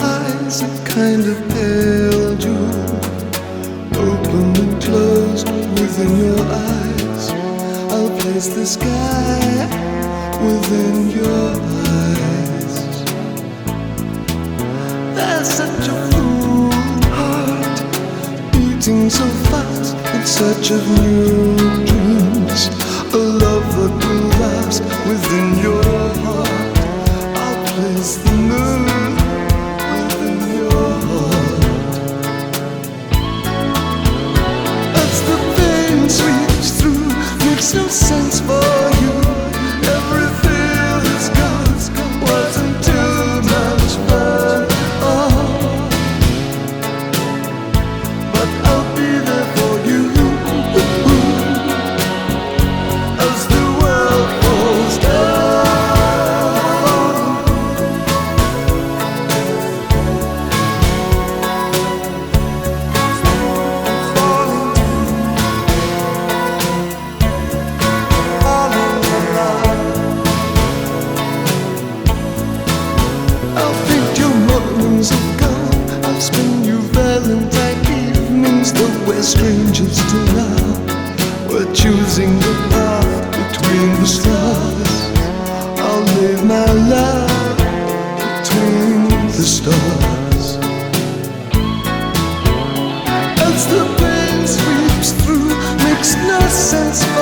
eyes, a kind of pale you, open and closed within your eyes. I'll place the sky within your eyes. There's such a fool heart beating so fast in search of new dreams. A love that will last within no sense I'll paint your of gold. I'll Valentine evenings the way strangers do now. We're choosing the path between the stars. I'll live my life between the stars. As the pain sweeps through, makes no sense.